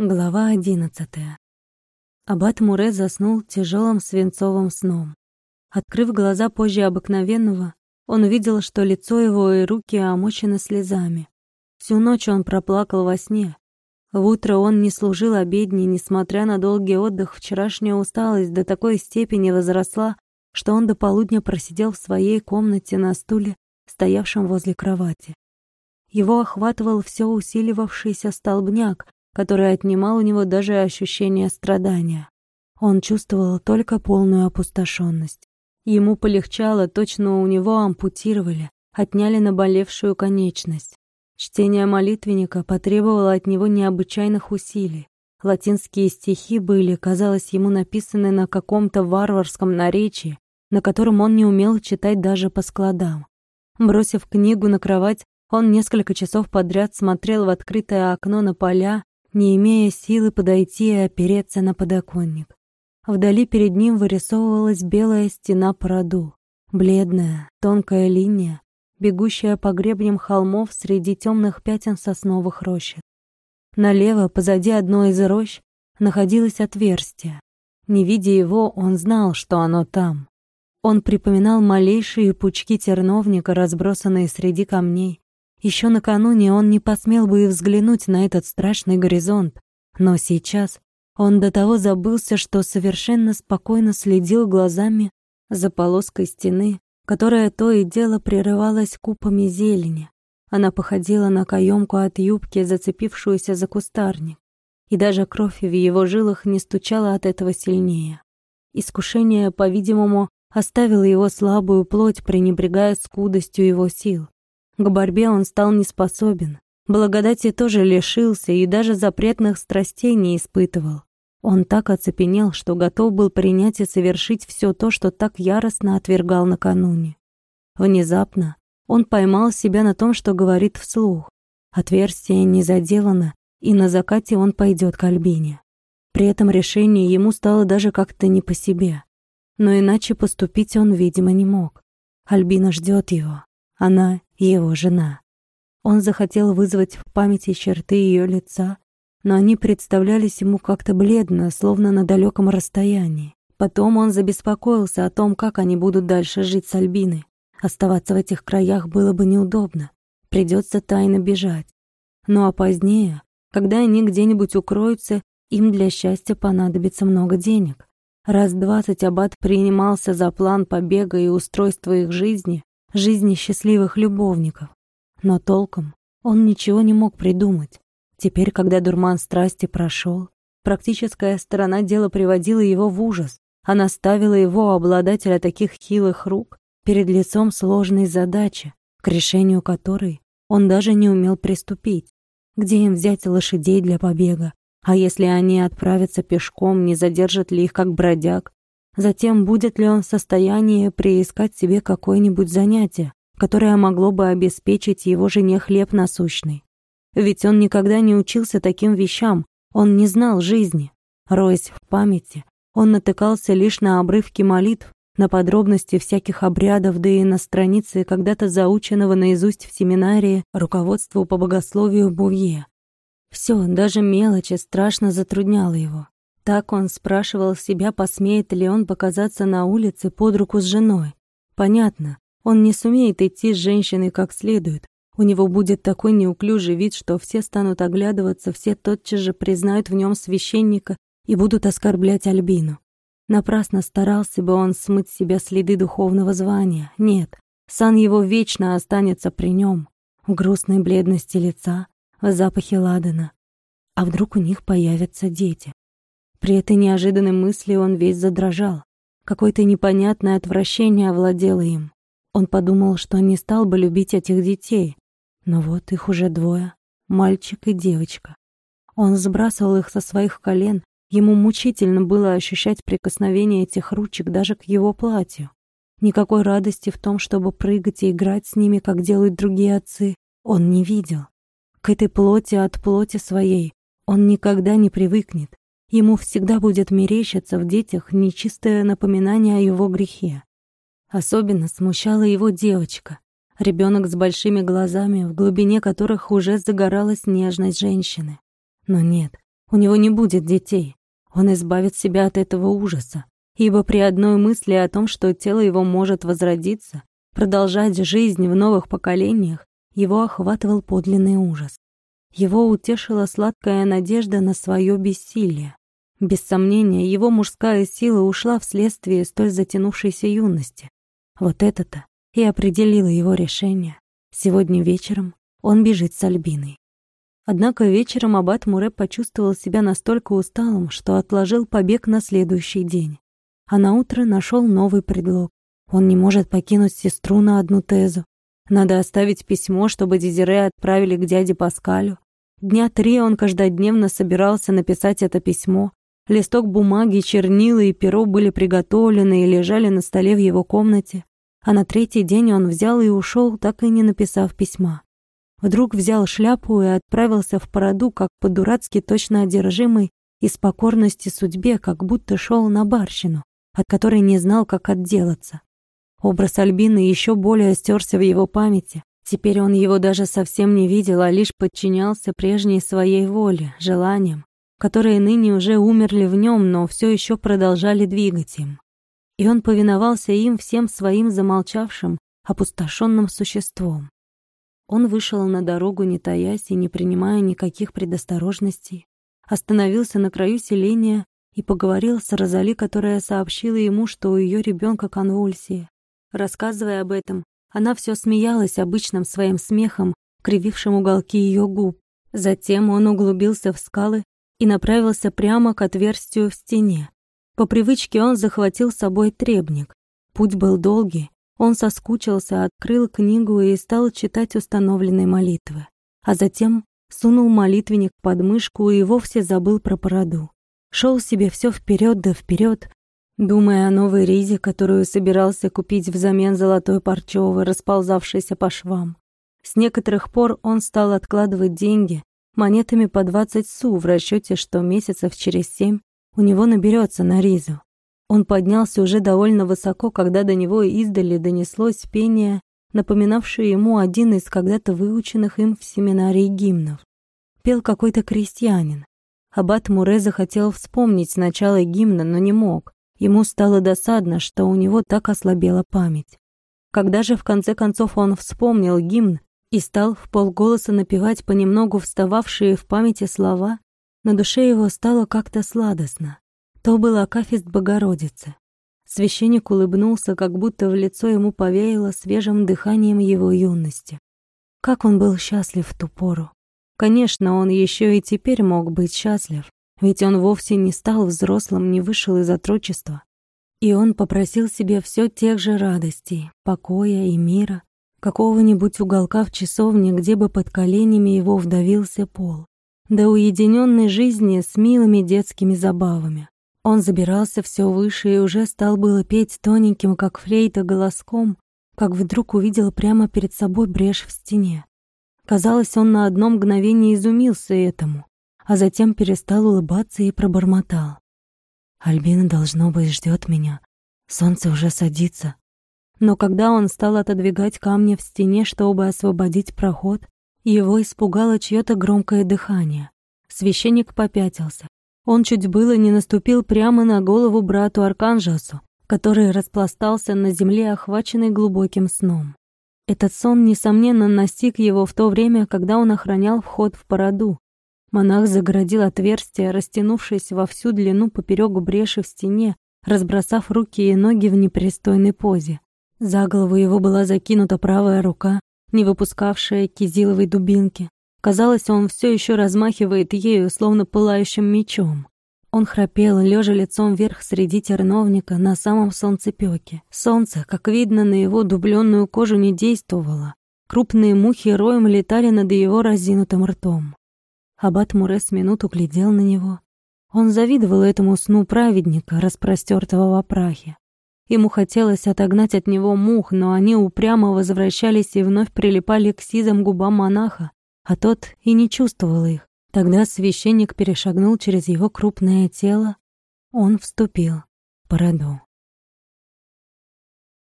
Глава одиннадцатая. Аббат Муре заснул тяжелым свинцовым сном. Открыв глаза позже обыкновенного, он увидел, что лицо его и руки омочены слезами. Всю ночь он проплакал во сне. В утро он не служил обедни, несмотря на долгий отдых, вчерашняя усталость до такой степени возросла, что он до полудня просидел в своей комнате на стуле, стоявшем возле кровати. Его охватывал все усиливавшийся столбняк, который отнимал у него даже ощущение страдания. Он чувствовал только полную опустошенность. Ему полегчало, точно у него ампутировали, отняли наболевшую конечность. Чтение молитвенника потребовало от него необычайных усилий. Латинские стихи были, казалось, ему написаны на каком-то варварском наречии, на котором он не умел читать даже по складам. Бросив книгу на кровать, он несколько часов подряд смотрел в открытое окно на поля, не имея силы подойти и опереться на подоконник. Вдали перед ним вырисовывалась белая стена породу, бледная, тонкая линия, бегущая по гребням холмов среди темных пятен сосновых рощ. Налево, позади одной из рощ, находилось отверстие. Не видя его, он знал, что оно там. Он припоминал малейшие пучки терновника, разбросанные среди камней, еще накануне он не посмел бы и взглянуть на этот страшный горизонт, но сейчас он до того забылся, что совершенно спокойно следил глазами за полоской стены, которая то и дело прерывалась купами зелени. Она походила на каемку от юбки, зацепившуюся за кустарник, и даже кровь в его жилах не стучала от этого сильнее. Искушение, по-видимому, оставило его слабую плоть, пренебрегая скудостью его сил. К борьбе он стал неспособен. Благодати тоже лишился и даже запретных страстей не испытывал. Он так оцепенел, что готов был принять и совершить все то, что так яростно отвергал накануне. Внезапно он поймал себя на том, что говорит вслух. Отверстие не заделано, и на закате он пойдет к Альбине. При этом решении ему стало даже как-то не по себе. Но иначе поступить он, видимо, не мог. Альбина ждет его. Она его жена. Он захотел вызвать в памяти черты ее лица, но они представлялись ему как-то бледно, словно на далеком расстоянии. Потом он забеспокоился о том, как они будут дальше жить с Альбиной. Оставаться в этих краях было бы неудобно. Придется тайно бежать. Ну а позднее, когда они где-нибудь укроются, им для счастья понадобится много денег. Раз двадцать аббат принимался за план побега и устройства их жизни, жизни счастливых любовников. Но толком он ничего не мог придумать. Теперь, когда дурман страсти прошел, практическая сторона дела приводила его в ужас. Она ставила его, обладателя таких хилых рук, перед лицом сложной задачи, к решению которой он даже не умел приступить. Где им взять лошадей для побега? А если они отправятся пешком, не задержат ли их как бродяг? Затем, будет ли он в состоянии приискать себе какое-нибудь занятие, которое могло бы обеспечить его жене хлеб насущный. Ведь он никогда не учился таким вещам, он не знал жизни. Роясь в памяти, он натыкался лишь на обрывки молитв, на подробности всяких обрядов, да и на страницы когда-то заученного наизусть в семинарии руководству по богословию Бувье. Все, даже мелочи, страшно затрудняло его. Так он спрашивал себя, посмеет ли он показаться на улице под руку с женой. Понятно, он не сумеет идти с женщиной как следует. У него будет такой неуклюжий вид, что все станут оглядываться, все тотчас же признают в нем священника и будут оскорблять Альбину. Напрасно старался бы он смыть с себя следы духовного звания. Нет, сан его вечно останется при нем, в грустной бледности лица, в запахе ладана. А вдруг у них появятся дети? При этой неожиданной мысли он весь задрожал. Какое-то непонятное отвращение овладело им. Он подумал, что не стал бы любить этих детей. Но вот их уже двое — мальчик и девочка. Он сбрасывал их со своих колен, ему мучительно было ощущать прикосновение этих ручек даже к его платью. Никакой радости в том, чтобы прыгать и играть с ними, как делают другие отцы, он не видел. К этой плоти от плоти своей он никогда не привыкнет. Ему всегда будет мерещиться в детях нечистое напоминание о его грехе. Особенно смущала его девочка, ребенок с большими глазами, в глубине которых уже загоралась нежность женщины. Но нет, У него не будет детей. Он избавит себя от этого ужаса, ибо при одной мысли о том, что тело его может возродиться, продолжать жизнь в новых поколениях, его охватывал подлинный ужас. Его утешила сладкая надежда на свое бессилие. Без сомнения, его мужская сила ушла вследствие столь затянувшейся юности. Вот это-то и определило его решение. Сегодня вечером он бежит с Альбиной. Однако вечером аббат Муре почувствовал себя настолько усталым, что отложил побег на следующий день. А на утро нашел новый предлог. Он не может покинуть сестру на одну тезу. Надо оставить письмо, чтобы Дезире отправили к дяде Паскалю. Дня три он каждодневно собирался написать это письмо, Листок бумаги, чернила и перо были приготовлены и лежали на столе в его комнате, а на третий день он взял и ушел, так и не написав письма. Вдруг взял шляпу и отправился в породу, как по-дурацки точно одержимый, из покорности судьбе, как будто шел на барщину, от которой не знал, как отделаться. Образ Альбины еще более стерся в его памяти. Теперь он его даже совсем не видел, а лишь подчинялся прежней своей воле, желаниям, которые ныне уже умерли в нем, но все еще продолжали двигать им. И он повиновался им всем своим замолчавшим, опустошенным существом. Он вышел на дорогу, не таясь и не принимая никаких предосторожностей, остановился на краю селения и поговорил с Розали, которая сообщила ему, что у ее ребенка конвульсии. Рассказывая об этом, она все смеялась обычным своим смехом, кривившим уголки ее губ. Затем он углубился в скалы и направился прямо к отверстию в стене. По привычке он захватил с собой требник. Путь был долгий, он соскучился, открыл книгу и стал читать установленные молитвы. А затем сунул молитвенник под мышку и вовсе забыл про породу. Шел себе все вперед да вперед, думая о новой ризе, которую собирался купить взамен золотой парчевой, расползавшейся по швам. С некоторых пор он стал откладывать деньги, монетами по 20 су в расчете, что месяцев через семь у него наберется на ризу. Он поднялся уже довольно высоко, когда до него издали донеслось пение, напоминавшее ему один из когда-то выученных им в семинарии гимнов. Пел какой-то крестьянин. Аббат Муре захотел вспомнить начало гимна, но не мог. Ему стало досадно, что у него так ослабела память. Когда же в конце концов он вспомнил гимн, и стал в полголоса напевать понемногу встававшие в памяти слова, на душе его стало как-то сладостно. То был Акафист Богородицы. Священник улыбнулся, как будто в лицо ему повеяло свежим дыханием его юности. Как он был счастлив в ту пору. Конечно, он еще и теперь мог быть счастлив, ведь он вовсе не стал взрослым, не вышел из отрочества. И он попросил себе все тех же радостей, покоя и мира, какого-нибудь уголка в часовне, где бы под коленями его вдавился пол, до уединенной жизни с милыми детскими забавами. Он забирался все выше и уже стал было петь тоненьким, как флейта, голоском, как вдруг увидел прямо перед собой брешь в стене. Казалось, он на одно мгновение изумился этому, а затем перестал улыбаться и пробормотал. «Альбина, должно быть, ждет меня. Солнце уже садится. Но когда он стал отодвигать камни в стене, чтобы освободить проход, его испугало чьё-то громкое дыхание. Священник попятился. Он чуть было не наступил прямо на голову брату Арканжасу, который распластался на земле, охваченный глубоким сном. Этот сон, несомненно, настиг его в то время, когда он охранял вход в породу. Монах загородил отверстие, растянувшись во всю длину поперек бреши в стене, разбросав руки и ноги в непристойной позе. За голову его была закинута правая рука, не выпускавшая кизиловой дубинки. Казалось, он все еще размахивает ею, словно пылающим мечом. Он храпел, лежа лицом вверх среди терновника на самом солнцепёке. Солнце, как видно, на его дубленную кожу не действовало. Крупные мухи роем летали над его разинутым ртом. Аббат Мурес минуту глядел на него. Он завидовал этому сну праведника, распростертого в прахе. Ему хотелось отогнать от него мух, но они упрямо возвращались и вновь прилипали к сизым губам монаха, а тот и не чувствовал их. Тогда священник перешагнул через его крупное тело. Он вступил в бороду.